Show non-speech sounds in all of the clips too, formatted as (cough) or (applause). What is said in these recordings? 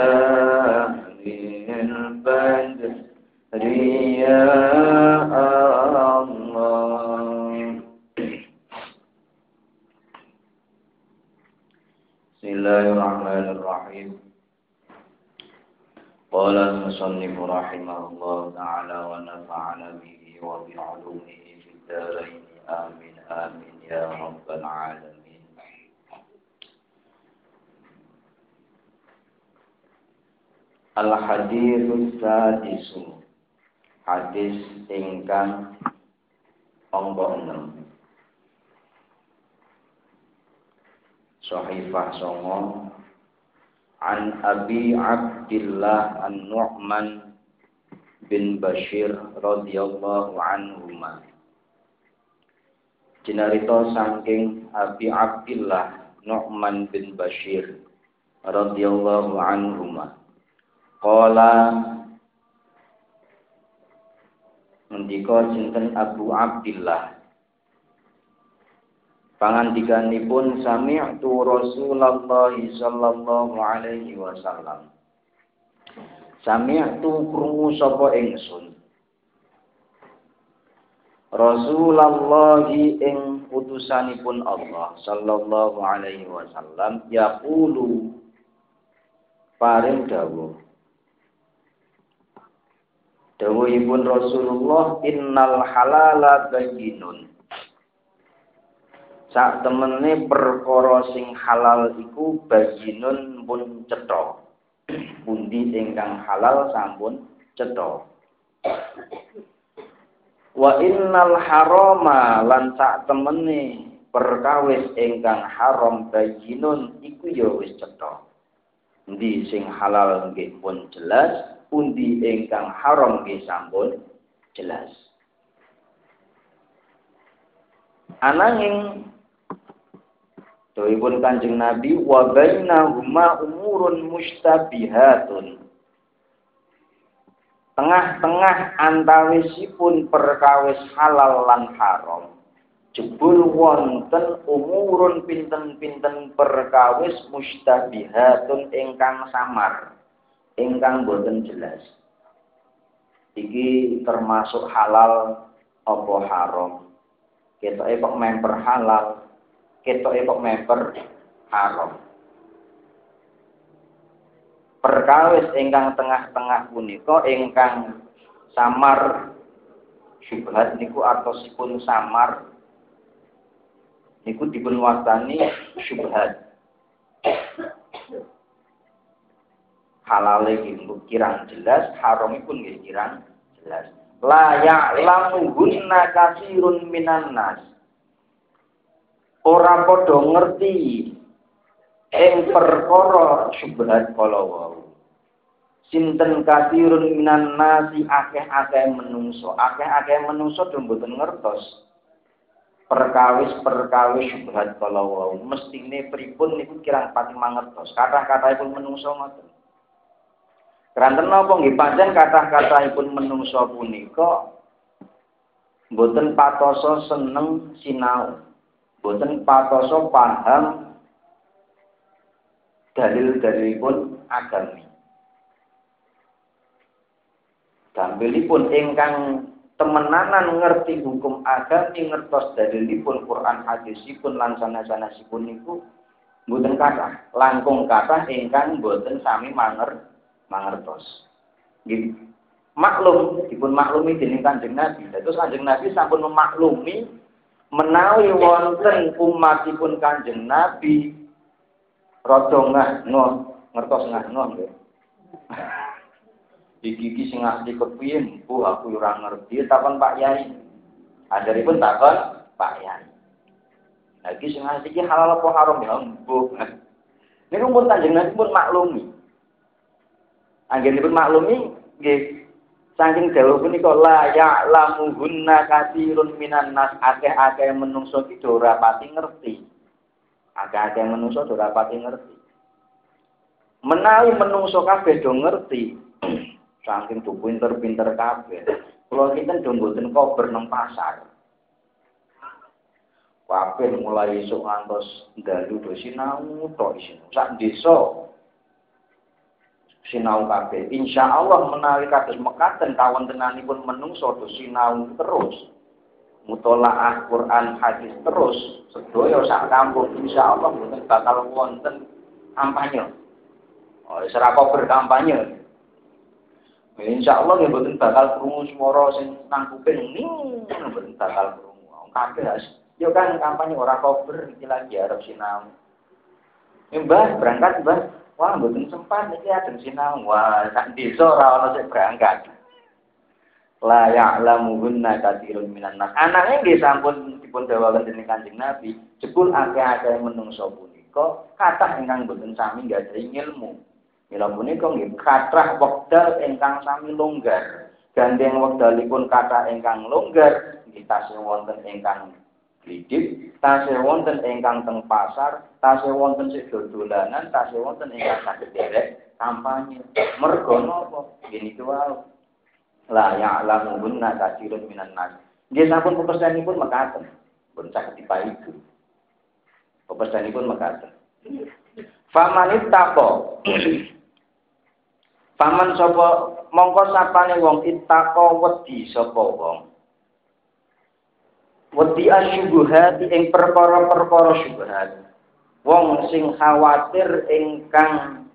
بأهل البدر يا الله بسم الله الرحمن الرحيم قال المصنف رحمه الله تعالى ونفعنا به Al-hadithus sadisu. Hadis ingkang Ongko enam. Sahifah songo. An Abi Abdillah An-Nu'man bin Bashir radhiyallahu anhuma. Jinarito saking Abi Abdillah Nu'man bin Bashir radhiyallahu anhuma Qala ngendika sinten Abu Abdillah? Pangandikanipun sami'tu Rasulullah sallallahu alaihi wasallam. Sami'tu krungu sapa ingsun? Rasulullah ing utusanipun Allah sallallahu alaihi wasallam yaqulu paring dawuh Dawuhipun Rasulullah innal halala bayyinun. Sak temene perkara sing halal iku bayyinun pun cetha. Pundi ingkang halal sampun cetha. Wa innal harama lan sak temene perkawis ingkang haram bayyinun iku ya wis cetha. Endi sing halal nggih pun jelas, pundi ingkang haram nggih sampun jelas. Ananging Dawuhipun Kanjeng Nabi wa bainahuma umurun mustabihatun. Tengah-tengah antawisipun perkawis halal lan haram. Jebul wonten umurun pinten-pinten perkawis mustabihatun ingkang samar ingkang boten jelas. Iki termasuk halal apa haram. Ketoke kok member halal, ketoke kok member haram. Perkawis ingkang tengah-tengah punika ingkang samar syubhat niku artosipun samar niku dipun wastani syubhat halal iki kirang jelas, haram pun nggih kirang jelas. La katsirun minan nas. Ora padha ngerti ing perkara syubhat kala wau. Sinten katsirun minan nasi akeh-akeh menungso, akeh-akeh menungso do mboten ngertos. Perkawis-perkawis syubhat kala wau mestine pripun niku kirang pati mangertos. Kathah-kathahipun menungso ngoten. Keranten napa nggih pancen kathah-kathahipun menungso punika boten patoso seneng sinau. Boten patoso paham dalil-dalilipun agami. Dampilipun ingkang temenanan ngerti hukum agami ngertos dalilipun Quran hadisipun lan sanes-sanesipun niku mboten kathah, langkung kathah ingkang mboten sami manger mangertos. Maklum dipun maklumi dening Kanjeng Nabi. Terus Kanjeng Nabi sampun memaklumi menawi wonten umatipun Kanjeng Nabi rada ngah ngertos ngah nggih. (laughs) Iki iki sing asli kepiye, Bu, aku ora ngerti, takon Pak Yai. Ajaripun takon Pak Yai. Lagi sing asli iki halal apa haram ya, Bu. (laughs) Niku pun Kanjeng Nabi pun maklumi. Anggenipun maklumi nggih saking dawuh punika la ya'lamuhunna katsirun minan nas akeh-akeh menungso iki ora pati ngerti. Akeh-akeh menungso ora pati ngerti. Menawi menungso kabeh do ngerti, (clears throat) Saking tuh pinter-pinter kabeh. Kalau kita do mboten kober pasar. Kabeh mulai esuk ngantos dalu do sinau isin. Sak desa sinau kabeh. Insya Allah menawi kados mekaten kawontenanipun menungso sinau terus. Mutolaah Quran hadis terus sedaya sak kampung insya Allah mboten bakal wonten kampanye. Oh, serapa berkampanye. Insya Allah ya betul bakal krungu suara sing nang kuping ning betul bakal krungu. Kabeh yo kan kampanye ora cover iki lagi arep sinau. Ya Mbah berangkat Mbah. Wah mboten sempat iki adem sinau. Wah sak desa ora ono sing berangkat. La ya'lamuhunna katsirun minan nas. Anake nggih sampun dipun dawaken dening Kanjeng Nabi, jebul akeh-akeh menungso punika kathah ingkang boten sami nggadahi ilmu. Mila punika nggih kathah wekdal ingkang sami longgar. Gandeng wekdalipun kathah ingkang longgar nggih tasih wonten ingkang lidip, tasih wonten ingkang teng pasar, tasih wonten sing dolanan, tasih wonten ingkang saged derek kampanye. Mergo napa? Niku wae. La ya'lamu gunna katsirun minan nas. Nggih sampun pepesanipun mekaten. Pun saged dipaidu. Pepesanipun mekaten. Famanit tako Paman sapa mongko sapane wong ittaqo wedi sapa wong. Wedi asyubuhat ing perkara-perkara syubhat. Wong sing khawatir ingkang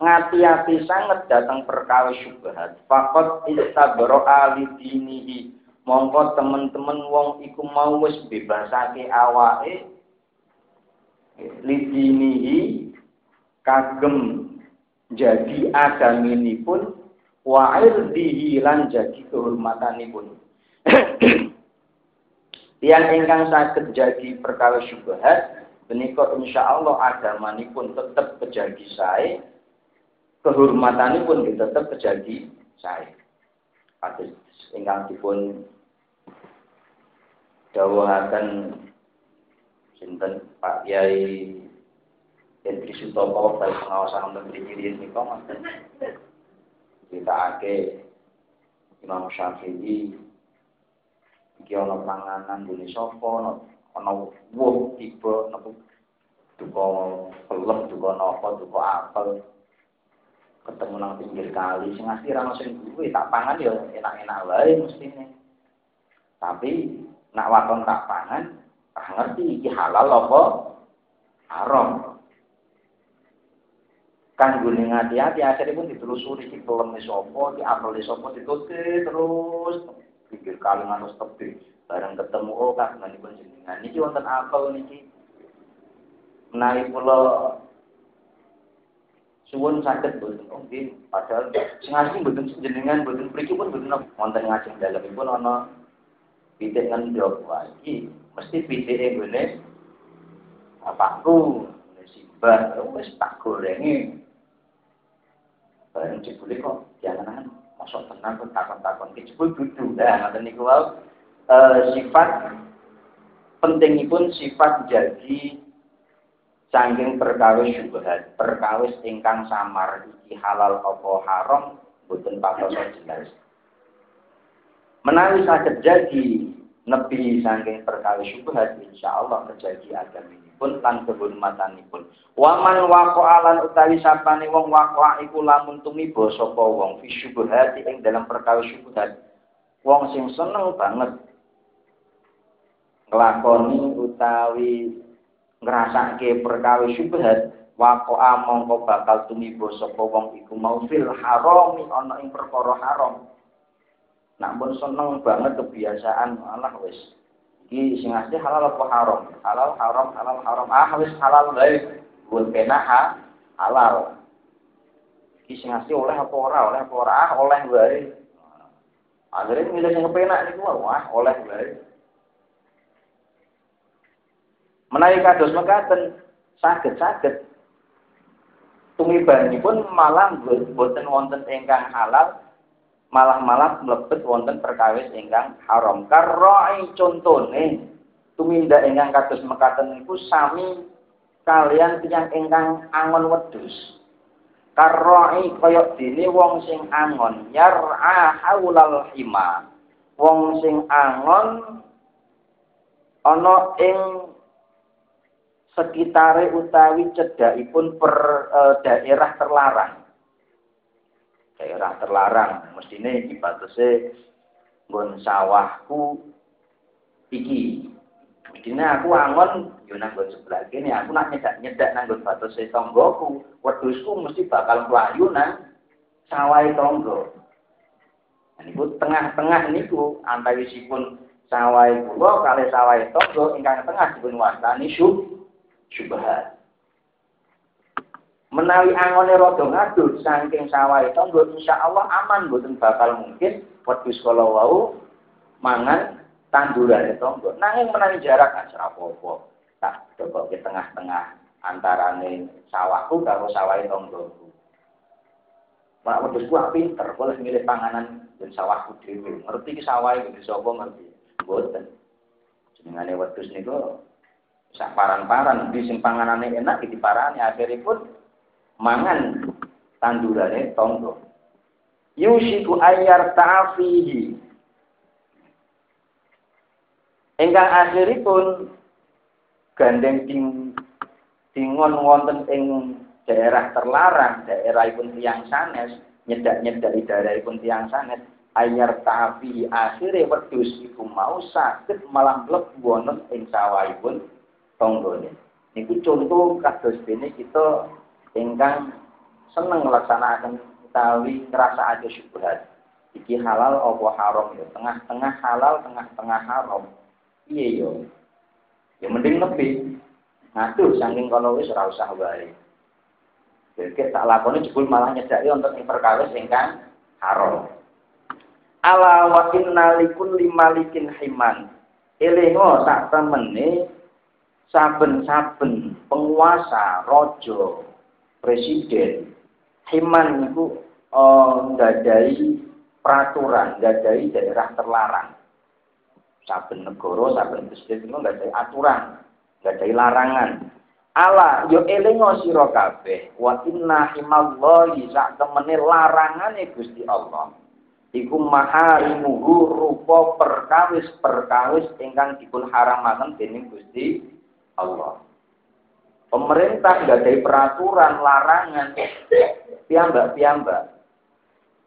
ngati-ati sanget datang perkara syubhat. Fakot istabro ali dinihi. Mongko temen-temen wong iku mau wis bebasake awake lidinihi kagem jadi agaminipun wa irdihi lan jadi kehormatanipun. (clears throat) Tiang ingkang saged jadi perkara syubhat menika insyaallah agamanipun tetep kejadi sae kehormatanipun tetep kejadi sae. Kados ingkang dipun dawuhaken sinten Pak Yai Hendri Sutopo dari pengawasan menteri diri ini mas kita ake Imam Syafi'i iki ana panganan bune sapa ana woh tiba napa duka pelem duka napa duka apel. Ketemu nang pinggir kali sing asli ra sing duwe tak pangan ya enak-enak wae mestine. Tapi nak wakon tak pangan tak ngerti iki halal apa haram. Kan gune ngati-hati akhirnya pun ditelusuri di pelem sopo di apel di sopo ditutup terus pikir kali nganus tepi bareng ketemu oh kak nanti pun jenengan. Niki wonten apel niki? Menawi kula suwun sakit boten nggih padahal sing asli boten jenengan boten mriki pun boten wonten ngajeng dalemipun ana pitik ngendhok wae iki mesti pitike ngene apakku simbah wis tak gorengi. Bareng jebule kok jangan masuk tenang kok takon-takon ke jebul dudu. Nah, ngoten niku wae sifat pentingipun sifat jadi sangking perkawis syubhat, perkawis ingkang samar iki halal apa haram boten patos jelas. Menawi saged jadi nebi saking perkawis syubhat insyaallah terjadi pun lan pun. Waman waqo alan utawi sapane wong waqo iku lamun tumiba sapa wong fi syubhat ing dalam perkawis syubhat. Wong sing seneng banget nglakoni utawi ngrasake perkawis syubhat waqo mongko bakal tumiba sapa wong iku mau fil harami ana ing perkara haram namun seneng banget kebiasaan Allah wis. Iki sing asli halal apa haram? Halal haram halal haram. Ah wis halal bae buat kena ha halal. Iki sing asli oleh apa ora? Oleh apa ora? Ah oleh bae akhirnya milih sing kepenak niku wah oleh bae menawi kados mekaten saged-saged. Tumibanipun malah boten wonten ingkang halal malah-malah mlebet wonten perkawis ingkang haram. Karoi contone tumindak ingkang kados mekaten niku sami kalian tiyang ingkang angon wedhus. Karoi kaya dene wong sing angon yar'a haulal hima. Wong sing angon ana ing sekitare utawi cedhakipun per e, daerah terlarang daerah terlarang. Mestine iki batese nggon sawahku iki. Mestine aku angon yo nang sebelah kene aku nak nyedak-nyedak nang nggon batese tanggoku wedhusku mesti bakal mlayu nang sawahe tangga. Nah, niku tengah-tengah niku antawisipun sawahe kula kalih sawahe tangga ingkang tengah dipun wastani syub syubhat menawi angone rada ngadut saking sawahe tangga insyaallah aman mboten bakal mungkin wedhus kala wau mangan tandurane tangga nanging menawi jarak aja apa-apa tak coba ke tengah-tengah antarane sawahku karo sawahe tanggaku Mak wedhus ku pinter, boleh milih panganan dan sawahku dhewe. Ngerti ki sawahe kudu sapa ngerti. Mboten. Jenengane wedhus niku sak paran-paran di sing panganane enak diparani akhiripun mangan tandurane tonggo. Yusiku ayar ta'afihi. Engkang akhiripun gandeng ting tingon wonten ing daerah terlarang, daerahipun tiang sanes, nyedak-nyedak daerahipun tiang sanes, ayar ta'afihi akhire wedhus iku mau sakit malah mlebu wonten ing sawahipun tonggone. Niku contoh kados dene kita ingkang seneng melaksanakan utawi ngerasa aja syubhat iki halal apa haram? Ya tengah-tengah halal tengah-tengah haram. Iya yo ya mending lebih. Ngatur saking kalau wis ora usah wae. Jadi tak lakoni jebul malah nyedaki untuk yang perkawis ingkang haram. Ala wa inna likulli malikin himan. Elingo tak temene saben-saben penguasa rojo presiden Himan itu oh, ngadai peraturan, ngadai daerah terlarang. Saben negara, saben presiden itu ngadai aturan, ngadai larangan. Ala yo elingo sira kabeh wa inna himallahi sak temene larangane Gusti Allah. Iku maharimuhu rupa perkawis-perkawis ingkang dipun haramaken dening Gusti Allah. Pemerintah nggak ada peraturan larangan piambak-piambak.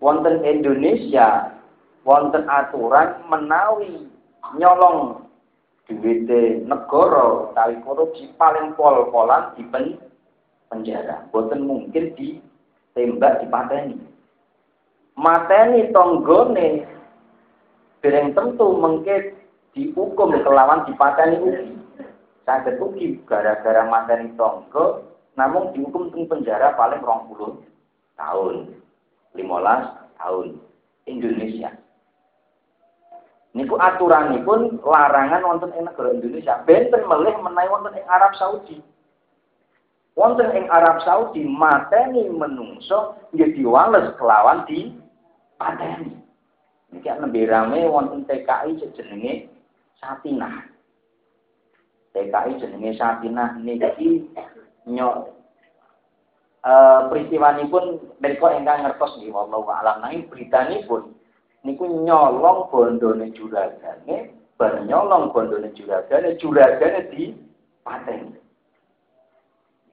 Wonten Indonesia, wonten aturan menawi nyolong duit negara tali korupsi paling pol-polan di penjara. Boten mungkin ditembak dipateni. Mateni tonggone dereng tentu mengke dihukum kelawan dipateni ugi saged ugi gara-gara materi tonggo namun dihukum di penjara paling rong puluh tahun 15 tahun Indonesia. Niku aturanipun larangan wonten ing negara Indonesia. Benten melih menawi wonten ing Arab Saudi. Wonten ing Arab Saudi mateni menungso nggih diwales kelawan di pateni niki nembe rame wonten TKI jenenge Satinah TKI jenenge Sakinah niki nyok e, peristiwanipun mereka ingkang ngertos nggih wallahu alam nanging pun niku nyolong bondone juragane bar nyolong bondone juragane, juragane di paten.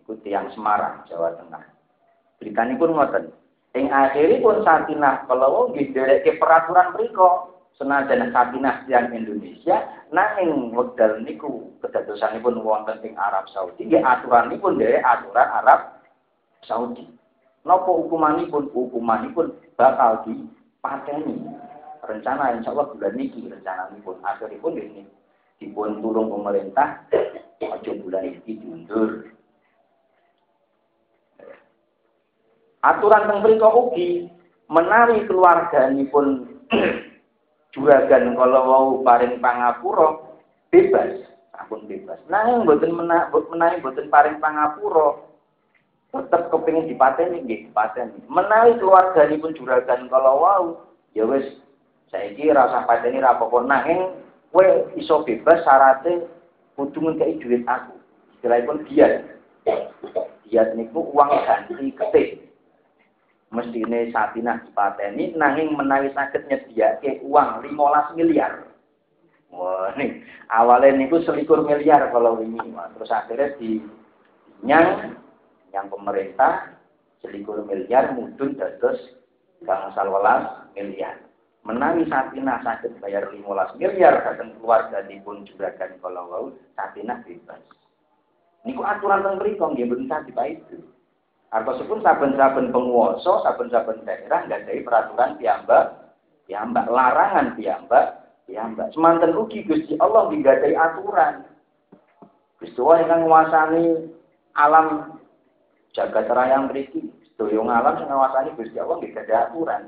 Iku tiang Semarang, Jawa Tengah. pun ngoten. Ing akhiripun Sakinah kalau nggih ke peraturan mriku senajan tiang Indonesia nanging wekdal niku kedadosanipun wonten ing Arab Saudi nggih aturanipun derek aturan Arab Saudi. Napa hukumanipun? Hukumanipun bakal dipateni rencana insya Allah bulan ini rencana ini pun akhir pun ini dipun tulung pemerintah (clears throat) ojo bulan ini diundur. Aturan teng mriku ugi menawi keluarga ini pun (clears throat) juragan kalau mau paring pangapura bebas ampun bebas nah yang buatan menawi buatan paring pangapura tetap kepingin dipateni nggih dipateni menawi keluarga ini pun juragan kalau mau ya wes Saiki rasa pateni ra apa-apa nanging kowe iso bebas syaratnya kudu ngekeki duit aku. Istilahipun diat. Diat niku uang ganti ketik. Mestine Satinah dipateni nanging menawi saged nyediake uang 15 miliar. Wah, nih awalnya niku selikur miliar kalau ini, terus akhirnya di nyang yang pemerintah selikur miliar mudun dados gangsal welas miliar menawi Sakinah sakit bayar 15 miliar datang keluarga pun juragan kalau mau Sakinah bebas. Niku aturan teng mriku nggih mboten sadi itu. Artosipun saben-saben penguasa, saben-saben daerah nggak ada peraturan piyambak, piyambak larangan piyambak, piyambak. Semanten ugi Gusti Allah nggadahi aturan. Gusti yang nguasani alam jagat raya mriki, sedaya alam sing nguasani Gusti Allah nggih aturan.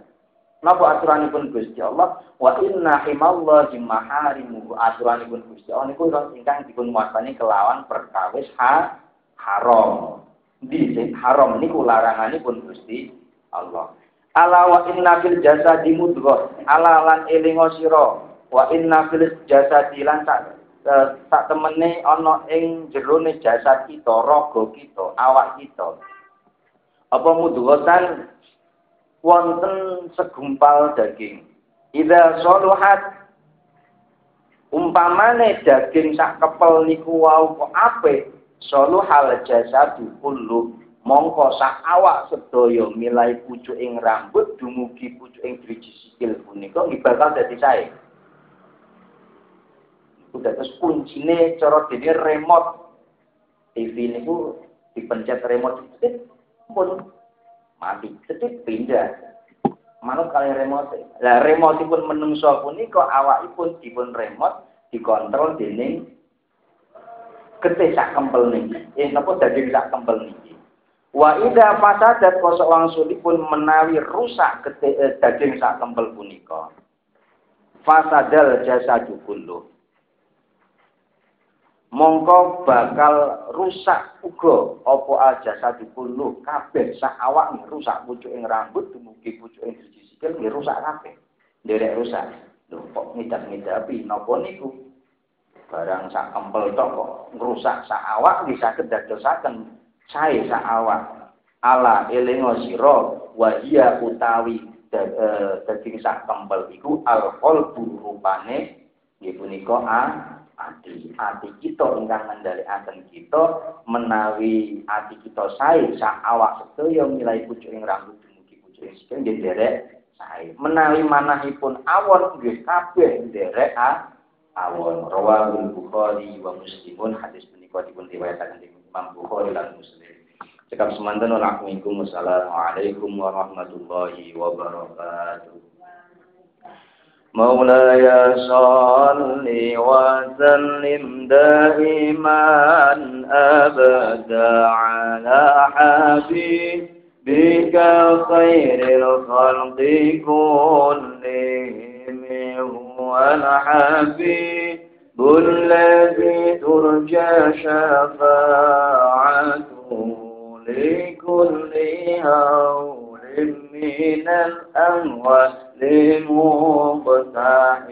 Napa aturanipun Gusti Allah? Wa inna himallahi maharimu. Aturanipun Gusti Allah niku ingkang dipun wastani kelawan perkawis ha haram. Di haram niku laranganipun Gusti Allah. Ala wa inna fil jasadi mudghah. Ala lan elinga sira. Wa inna fil jasadi lan sak sak temene ana ing jerone jasad kita, raga kita, awak kita. Apa mudghatan wonten segumpal daging. Idza soluhat umpamane daging sak kepel niku wau kok apik, soluhal jasadu kullu mongko sak awak sedaya milai pucuking rambut dumugi pucuking driji sikil punika bakal dadi sae. Udah terus kuncine cara dene remote. TV niku dipencet remote pun mati sedikit pindah. Manut kali remote. Lah remote pun menungso punika awakipun dipun remote dikontrol dening getih sak kempel niki eh napa dadi sak kempel niki wa ida fasadat kosok wangsulipun menawi rusak getih eh, daging sak kempel punika. Fasadal jasa kullu. Mongko bakal rusak uga apa aja satu kullu. Kabeh sak awak rusak pucuking rambut dumugi pucuking siji sikil rusak kabeh. Nderek rusak. Lho kok ngidak-ngidapi? Napa niku barang sak kempel tok kok ngrusak sak awak bisa kedadosaken sae sak awak. Ala elingo sira wa utawi daging sak kempel iku alqol rupane nggih punika a ati. Ati kita ingkang ngendhalikaken kita menawi ati kita sae sak awak sedaya milai pucuking rambut dumugi pucuking sikil nggih derek sae. Menawi manahipun awon nggih kabeh derek a awon rawahul bukhari wa muslimun hadis menika dipun riwayataken Imam Bukhari lan Muslim Cekap semanten Wassalamualaikum warahmatullahi wabarakatuh مولاي صل وسلم دائما أبدا على حبيبك خير الخلق كلهم هو الحبيب الذي ترجى شفاعته لكل هول من الأموال لمقتحم